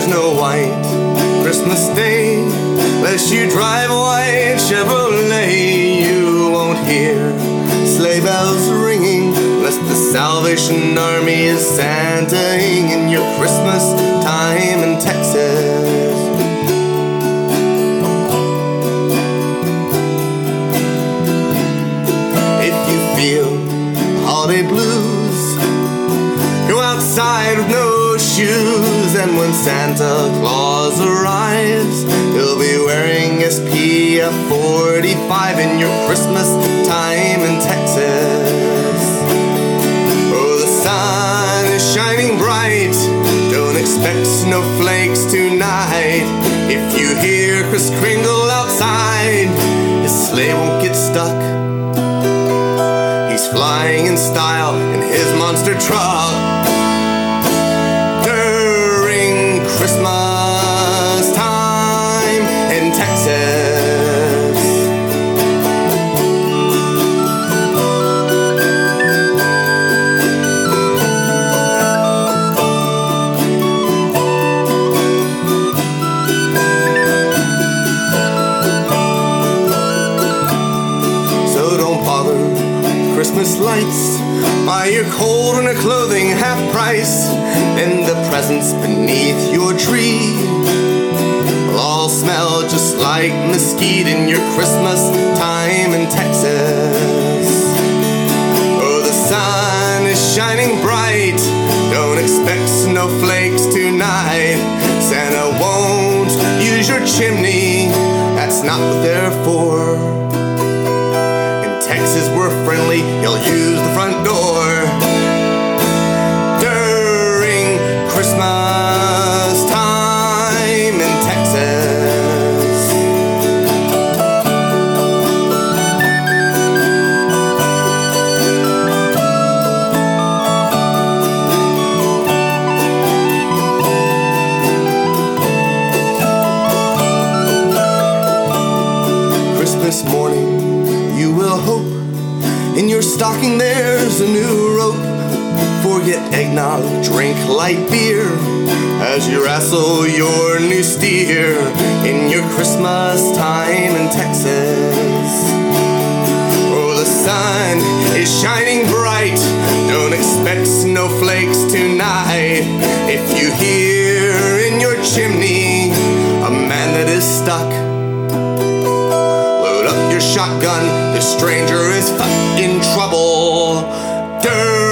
there's no white Christmas Day. Unless you drive a white Chevrolet, you won't hear sleigh bells ringing. Unless the Salvation Army is Santaing in your Christmas And when Santa Claus arrives, he'll be wearing SPF 45 in your Christmas time in Texas. Oh, the sun is shining bright. Don't expect snowflakes tonight. If you hear Kris Kringle outside, his sleigh won't get stuck. He's flying in style in his monster truck. Christmas lights. Buy your cold winter clothing half price. And the presents beneath your tree will all smell just like mesquite in your Christmas time in Texas. Oh, the sun is shining bright. Don't expect snowflakes tonight. Santa won't use your chimney. That's not what they're for. In He'll use the front door. During Christmas time in Texas. Christmas morning, you will hope. In your stocking, there's a new rope. Forget eggnog, drink light beer as you wrestle your new steer in your Christmas time in Texas. Oh, the sun is shining bright. Don't expect snowflakes tonight. If you hear shotgun. Stranger is in trouble. Dirt.